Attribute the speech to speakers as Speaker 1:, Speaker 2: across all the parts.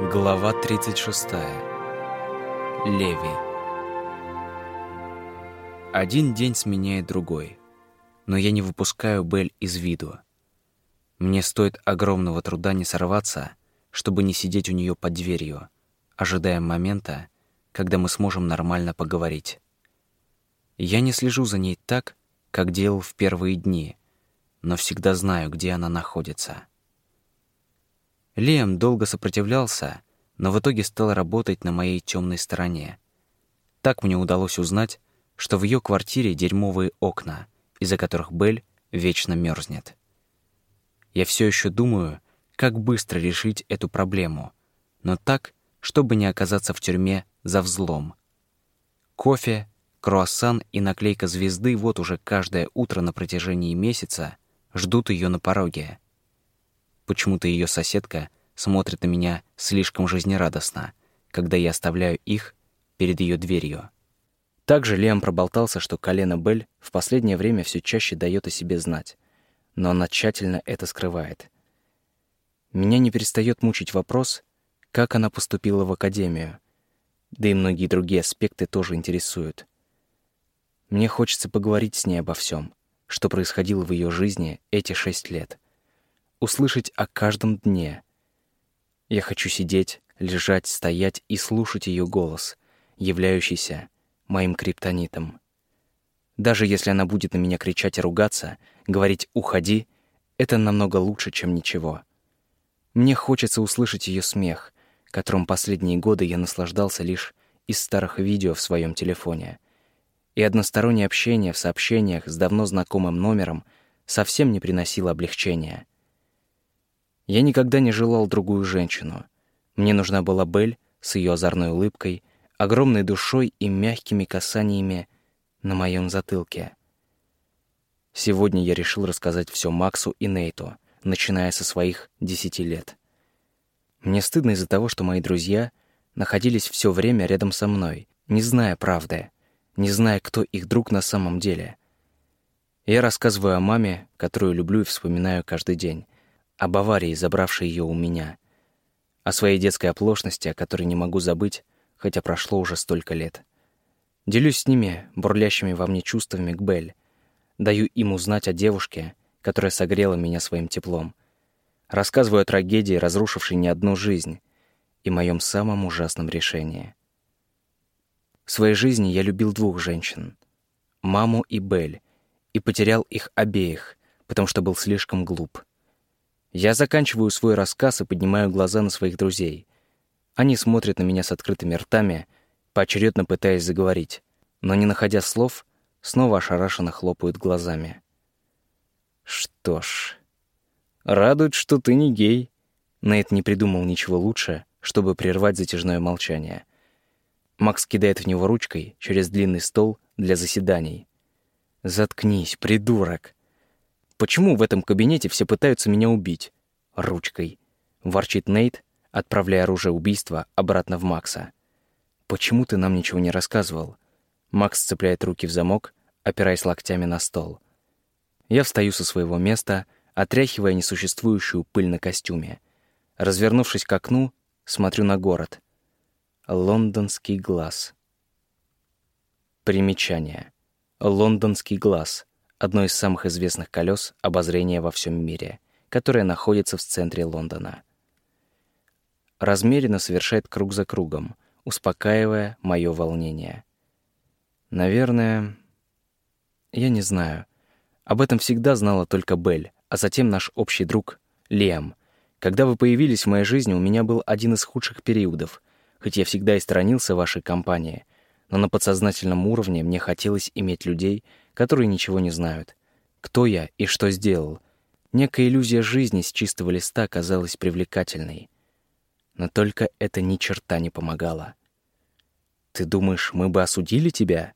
Speaker 1: Глава 36. Леви. Один день сменяет другой, но я не выпускаю Бель из виду. Мне стоит огромного труда не сорваться, чтобы не сидеть у нее под дверью, ожидая момента, когда мы сможем нормально поговорить. Я не слежу за ней так, как делал в первые дни, но всегда знаю, где она находится. Лиам долго сопротивлялся, но в итоге стал работать на моей темной стороне. Так мне удалось узнать, что в ее квартире дерьмовые окна, из-за которых Бель вечно мерзнет. Я все еще думаю, как быстро решить эту проблему, но так, чтобы не оказаться в тюрьме за взлом. Кофе, круассан и наклейка звезды вот уже каждое утро на протяжении месяца ждут ее на пороге. Почему-то ее соседка смотрит на меня слишком жизнерадостно, когда я оставляю их перед ее дверью. Также Лиам проболтался, что колено Бель в последнее время все чаще дает о себе знать, но она тщательно это скрывает. Меня не перестает мучить вопрос, как она поступила в академию, да и многие другие аспекты тоже интересуют. Мне хочется поговорить с ней обо всем, что происходило в ее жизни эти шесть лет — услышать о каждом дне. Я хочу сидеть, лежать, стоять и слушать ее голос, являющийся моим криптонитом. Даже если она будет на меня кричать и ругаться, говорить «уходи», это намного лучше, чем ничего. Мне хочется услышать ее смех, которым последние годы я наслаждался лишь из старых видео в своем телефоне. И одностороннее общение в сообщениях с давно знакомым номером совсем не приносило облегчения — я никогда не желал другую женщину. Мне нужна была Бель с ее озорной улыбкой, огромной душой и мягкими касаниями на моем затылке. Сегодня я решил рассказать все Максу и Нейту, начиная со своих десяти лет. Мне стыдно из-за того, что мои друзья находились все время рядом со мной, не зная правды, не зная, кто их друг на самом деле. Я рассказываю о маме, которую люблю и вспоминаю каждый день, об аварии, забравшей ее у меня, о своей детской оплошности, о которой не могу забыть, хотя прошло уже столько лет. Делюсь с ними бурлящими во мне чувствами к Белль, даю им узнать о девушке, которая согрела меня своим теплом, рассказываю о трагедии, разрушившей не одну жизнь, и моем самом ужасном решении. В своей жизни я любил двух женщин — маму и Белль, и потерял их обеих, потому что был слишком глуп. Я заканчиваю свой рассказ и поднимаю глаза на своих друзей. Они смотрят на меня с открытыми ртами, поочередно пытаясь заговорить, но, не находя слов, снова ошарашенно хлопают глазами. Что ж, радует, что ты не гей. Нейт не придумал ничего лучше, чтобы прервать затяжное молчание. Макс кидает в него ручкой через длинный стол для заседаний. «Заткнись, придурок!» Почему в этом кабинете все пытаются меня убить? Ручкой. Ворчит Нейт, отправляя оружие убийства обратно в Макса. Почему ты нам ничего не рассказывал? Макс цепляет руки в замок, опираясь локтями на стол. Я встаю со своего места, отряхивая несуществующую пыль на костюме. Развернувшись к окну, смотрю на город. Лондонский глаз. Примечание. Лондонский глаз одно из самых известных колес обозрения во всем мире, которое находится в центре Лондона. Размеренно совершает круг за кругом, успокаивая мое волнение. Наверное, я не знаю. Об этом всегда знала только Белль, а затем наш общий друг Лиам. Когда вы появились в моей жизни, у меня был один из худших периодов, хоть я всегда и сторонился вашей компании, но на подсознательном уровне мне хотелось иметь людей, которые ничего не знают. Кто я и что сделал? Некая иллюзия жизни с чистого листа казалась привлекательной. Но только это ни черта не помогало. «Ты думаешь, мы бы осудили тебя?»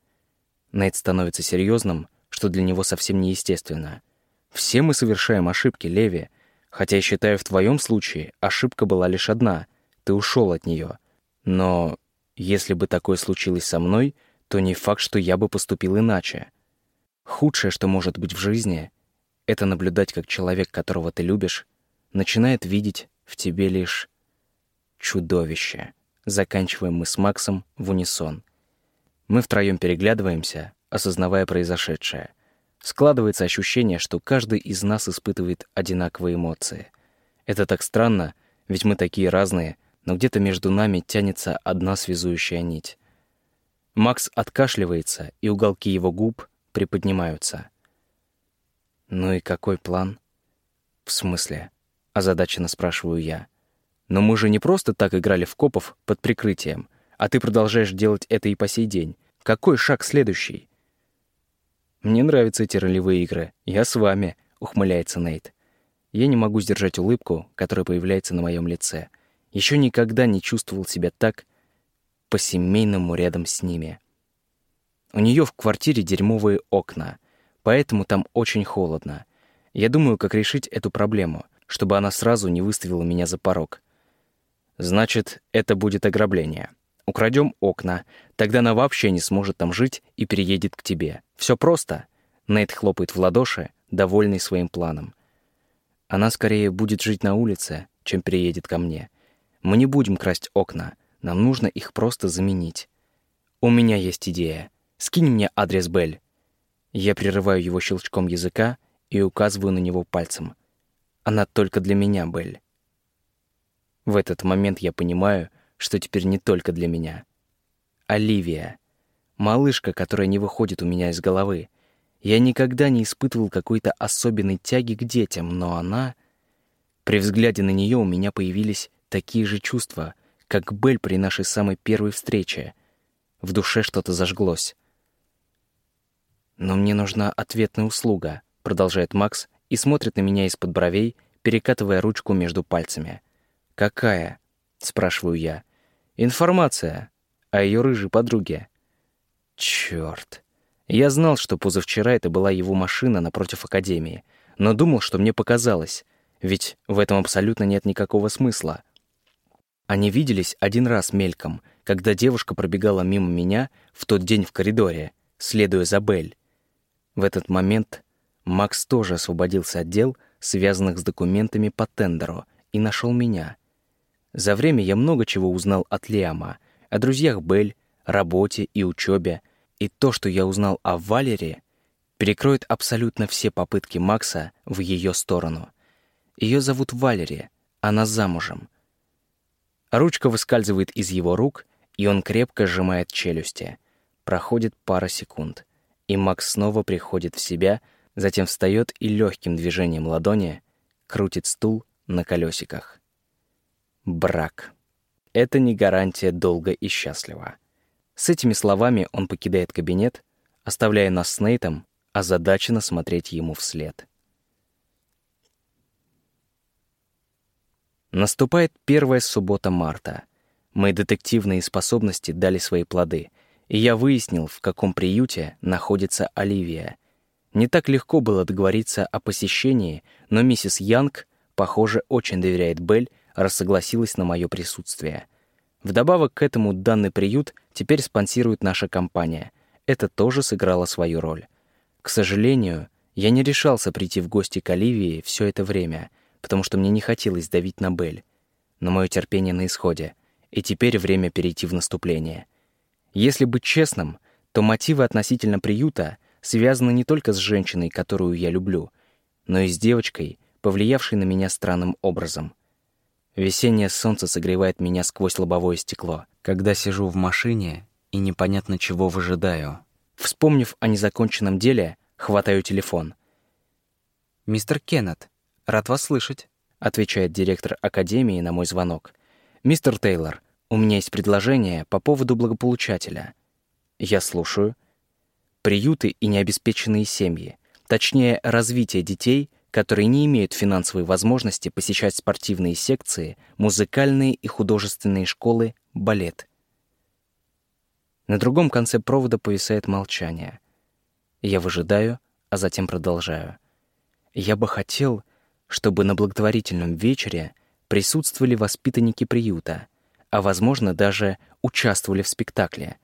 Speaker 1: Нейт становится серьезным, что для него совсем неестественно. «Все мы совершаем ошибки, Леви, хотя я считаю, в твоем случае ошибка была лишь одна — ты ушел от нее. Но если бы такое случилось со мной, то не факт, что я бы поступил иначе. Худшее, что может быть в жизни, это наблюдать, как человек, которого ты любишь, начинает видеть в тебе лишь чудовище. Заканчиваем мы с Максом в унисон. Мы втроем переглядываемся, осознавая произошедшее. Складывается ощущение, что каждый из нас испытывает одинаковые эмоции. Это так странно, ведь мы такие разные, но где-то между нами тянется одна связующая нить. Макс откашливается, и уголки его губ приподнимаются. «Ну и какой план?» «В смысле?» — озадаченно спрашиваю я. «Но мы же не просто так играли в копов под прикрытием, а ты продолжаешь делать это и по сей день. Какой шаг следующий?» «Мне нравятся эти ролевые игры. Я с вами», — ухмыляется Нейт. Я не могу сдержать улыбку, которая появляется на моем лице. Еще никогда не чувствовал себя так по-семейному рядом с ними. У нее в квартире дерьмовые окна, поэтому там очень холодно. Я думаю, как решить эту проблему, чтобы она сразу не выставила меня за порог. Значит, это будет ограбление. Украдем окна, тогда она вообще не сможет там жить и переедет к тебе. Все просто. Нейт хлопает в ладоши, довольный своим планом. Она скорее будет жить на улице, чем переедет ко мне. Мы не будем красть окна, нам нужно их просто заменить. У меня есть идея. Скинь мне адрес Бель. Я прерываю его щелчком языка и указываю на него пальцем. Она только для меня, Бель. В этот момент я понимаю, что теперь не только для меня. Оливия. Малышка, которая не выходит у меня из головы — я никогда не испытывал какой-то особенной тяги к детям, но она... При взгляде на нее у меня появились такие же чувства, как Бель при нашей самой первой встрече. В душе что-то зажглось. «Но мне нужна ответная услуга», — продолжает Макс и смотрит на меня из-под бровей, перекатывая ручку между пальцами. «Какая?» — спрашиваю я. «Информация о ее рыжей подруге». «Чёрт!» Я знал, что позавчера это была его машина напротив Академии, но думал, что мне показалось, ведь в этом абсолютно нет никакого смысла. Они виделись один раз мельком, когда девушка пробегала мимо меня в тот день в коридоре, следуя за Бель. В этот момент Макс тоже освободился от дел, связанных с документами по тендеру, и нашел меня. За время я много чего узнал от Лиама, о друзьях Бель, работе и учебе, и то, что я узнал о Валере, перекроет абсолютно все попытки Макса в ее сторону. Ее зовут Валери, она замужем. Ручка выскальзывает из его рук, и он крепко сжимает челюсти. Проходит пара секунд, и Макс снова приходит в себя, затем встает и легким движением ладони крутит стул на колесиках. Брак. Это не гарантия долго и счастливо. С этими словами он покидает кабинет, оставляя нас с Нейтом озадаченно смотреть ему вслед. Наступает первая суббота марта. Мои детективные способности дали свои плоды, и я выяснил, в каком приюте находится Оливия. Не так легко было договориться о посещении, но миссис Янг, похоже, очень доверяет Белль, раз согласилась на мое присутствие. Вдобавок к этому данный приют теперь спонсирует наша компания. Это тоже сыграло свою роль. К сожалению, я не решался прийти в гости к Оливии все это время, потому что мне не хотелось давить на Бель. Но мое терпение на исходе, и теперь время перейти в наступление. Если быть честным, то мотивы относительно приюта связаны не только с женщиной, которую я люблю, но и с девочкой, повлиявшей на меня странным образом — Весеннее солнце согревает меня сквозь лобовое стекло, когда сижу в машине и непонятно чего выжидаю. Вспомнив о незаконченном деле, хватаю телефон.
Speaker 2: «Мистер Кеннет, рад вас слышать», —
Speaker 1: отвечает директор академии на мой звонок. «Мистер Тейлор, у меня есть предложение по поводу благополучателя». Я слушаю. Приюты и необеспеченные семьи, точнее, развитие детей — которые не имеют финансовой возможности посещать спортивные секции, музыкальные и художественные школы, балет. На другом конце провода повисает молчание. Я выжидаю, а затем продолжаю. Я бы хотел, чтобы на благотворительном вечере присутствовали воспитанники приюта, а, возможно, даже участвовали в спектакле.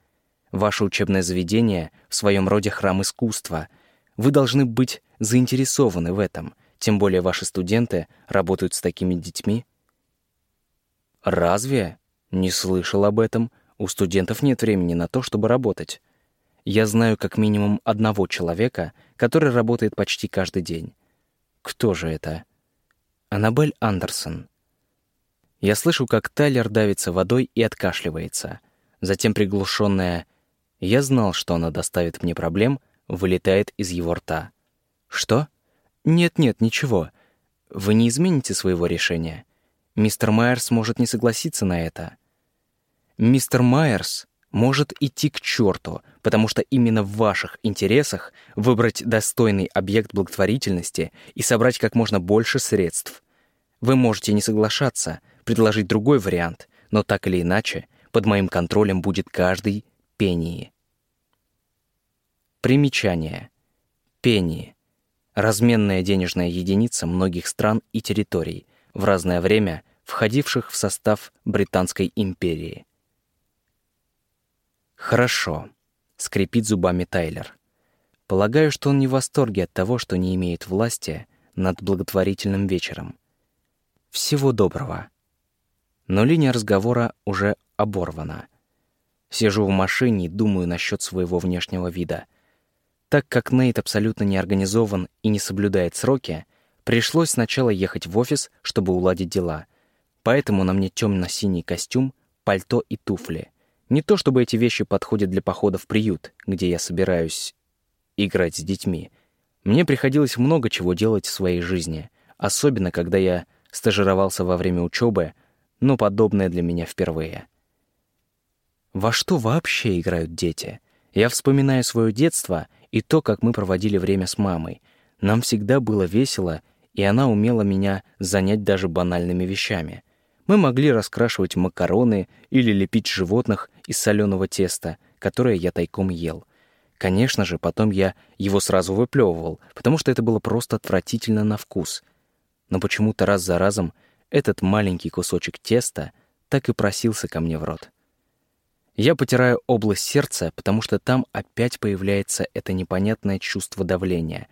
Speaker 1: Ваше учебное заведение в своем роде храм искусства. Вы должны быть заинтересованы в этом, тем более ваши студенты работают с такими детьми. «Разве? Не слышал об этом. У студентов нет времени на то, чтобы работать. Я знаю как минимум одного человека, который работает почти каждый день. Кто же это? Аннабель Андерсон. Я слышу, как Тайлер давится водой и откашливается. Затем приглушенная «Я знал, что она доставит мне проблем» вылетает из его рта. «Что? Нет-нет, ничего. Вы не измените своего решения. Мистер Майерс может не согласиться на это». «Мистер Майерс может идти к черту, потому что именно в ваших интересах выбрать достойный объект благотворительности и собрать как можно больше средств. Вы можете не соглашаться, предложить другой вариант, но так или иначе под моим контролем будет каждый пении. Примечание. Пении. Разменная денежная единица многих стран и территорий, в разное время входивших в состав Британской империи. «Хорошо», — скрипит зубами Тайлер. «Полагаю, что он не в восторге от того, что не имеет власти над благотворительным вечером. Всего доброго». Но линия разговора уже оборвана. Сижу в машине и думаю насчет своего внешнего вида. Так как Нейт абсолютно не организован и не соблюдает сроки, пришлось сначала ехать в офис, чтобы уладить дела. Поэтому на мне темно-синий костюм, пальто и туфли — не то чтобы эти вещи подходят для похода в приют, где я собираюсь играть с детьми. Мне приходилось много чего делать в своей жизни, особенно когда я стажировался во время учебы, но подобное для меня впервые. Во что вообще играют дети? Я вспоминаю свое детство и то, как мы проводили время с мамой. Нам всегда было весело, и она умела меня занять даже банальными вещами — мы могли раскрашивать макароны или лепить животных из соленого теста, которое я тайком ел. Конечно же, потом я его сразу выплевывал, потому что это было просто отвратительно на вкус. Но почему-то раз за разом этот маленький кусочек теста так и просился ко мне в рот. Я потираю область сердца, потому что там опять появляется это непонятное чувство давления,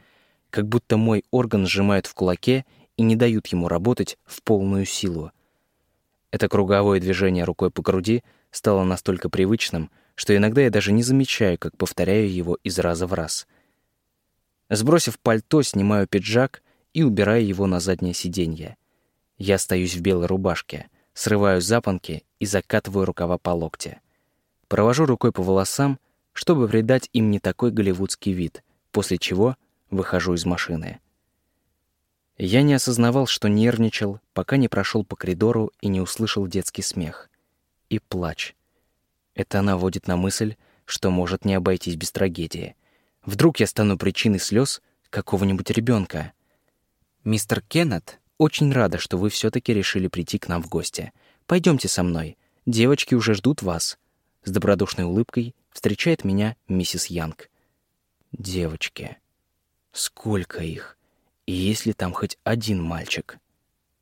Speaker 1: как будто мой орган сжимают в кулаке и не дают ему работать в полную силу. Это круговое движение рукой по груди стало настолько привычным, что иногда я даже не замечаю, как повторяю его из раза в раз. Сбросив пальто, снимаю пиджак и убираю его на заднее сиденье. Я остаюсь в белой рубашке, срываю запонки и закатываю рукава по локте. Провожу рукой по волосам, чтобы придать им не такой голливудский вид, после чего выхожу из машины. Я не осознавал, что нервничал, пока не прошел по коридору и не услышал детский смех. И плач. Это наводит на мысль, что может не обойтись без трагедии. Вдруг я стану причиной слез какого-нибудь ребенка. «Мистер Кеннет, очень рада, что вы все таки решили прийти к нам в гости. Пойдемте со мной. Девочки уже ждут вас». С добродушной улыбкой встречает меня миссис Янг. «Девочки. Сколько их?» И есть ли там хоть один мальчик?